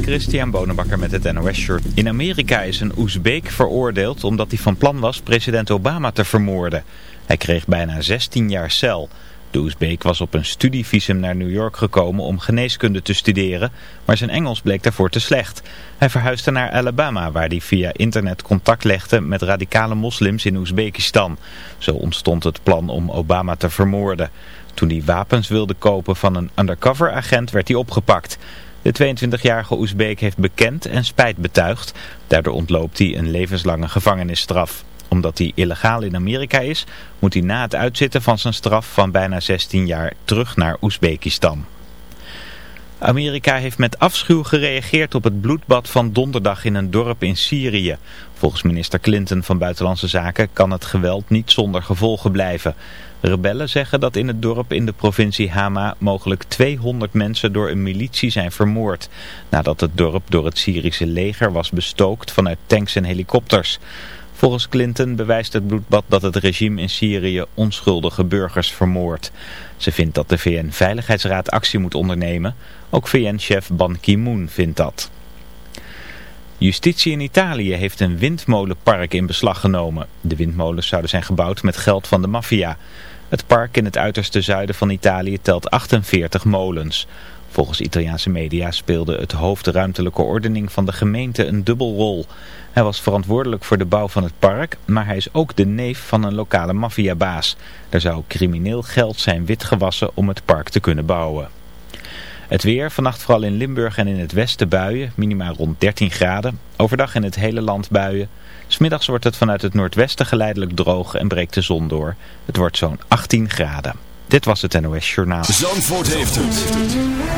Christian Bonenbakker met het NOS Shirt. In Amerika is een Oezbeek veroordeeld omdat hij van plan was president Obama te vermoorden. Hij kreeg bijna 16 jaar cel. De Oezbeek was op een studievisum naar New York gekomen om geneeskunde te studeren, maar zijn Engels bleek daarvoor te slecht. Hij verhuisde naar Alabama, waar hij via internet contact legde met radicale moslims in Oezbekistan. Zo ontstond het plan om Obama te vermoorden. Toen hij wapens wilde kopen van een undercover agent werd hij opgepakt. De 22-jarige Oezbeek heeft bekend en spijt betuigd. Daardoor ontloopt hij een levenslange gevangenisstraf. Omdat hij illegaal in Amerika is, moet hij na het uitzitten van zijn straf van bijna 16 jaar terug naar Oezbekistan. Amerika heeft met afschuw gereageerd op het bloedbad van donderdag in een dorp in Syrië. Volgens minister Clinton van Buitenlandse Zaken kan het geweld niet zonder gevolgen blijven. Rebellen zeggen dat in het dorp in de provincie Hama mogelijk 200 mensen door een militie zijn vermoord. Nadat het dorp door het Syrische leger was bestookt vanuit tanks en helikopters. Volgens Clinton bewijst het bloedbad dat het regime in Syrië onschuldige burgers vermoordt. Ze vindt dat de VN-veiligheidsraad actie moet ondernemen. Ook VN-chef Ban Ki-moon vindt dat. Justitie in Italië heeft een windmolenpark in beslag genomen. De windmolens zouden zijn gebouwd met geld van de maffia. Het park in het uiterste zuiden van Italië telt 48 molens. Volgens Italiaanse media speelde het hoofd ruimtelijke ordening van de gemeente een dubbelrol. Hij was verantwoordelijk voor de bouw van het park, maar hij is ook de neef van een lokale maffiabaas. Er zou crimineel geld zijn witgewassen om het park te kunnen bouwen. Het weer, vannacht vooral in Limburg en in het westen buien, minimaal rond 13 graden. Overdag in het hele land buien. Smiddags wordt het vanuit het noordwesten geleidelijk droog en breekt de zon door. Het wordt zo'n 18 graden. Dit was het NOS Journaal. Zandvoort heeft het.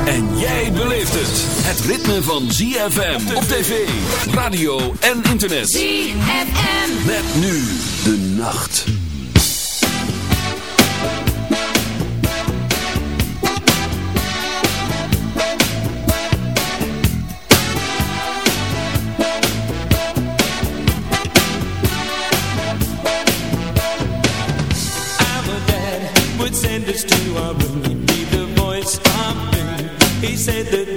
En jij beleeft het. Het ritme van ZFM op tv, radio en internet. ZFM. Met nu de nacht. Said that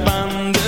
abandoned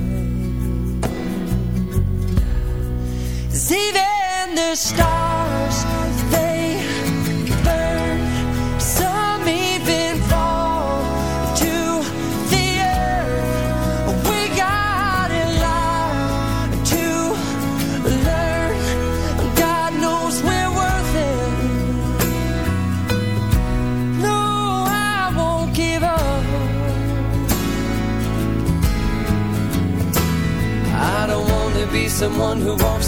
even the stars They burn. Some even fall To the earth. We got a lot To learn. God knows we're worth it. No, I won't give up. I don't want to be someone who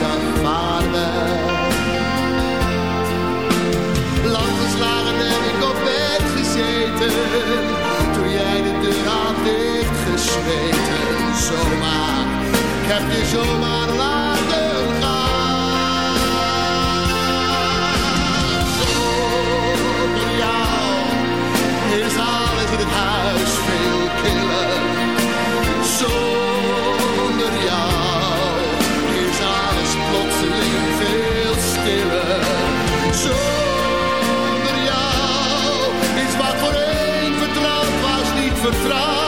dan vaarwel Lang geslagen heb ik op bed gezeten Toen jij de deur had dichtgesmeten. Zomaar, ik heb je zomaar laten Zonder jou. Is wat voor een vertrouwd was niet vertrouwd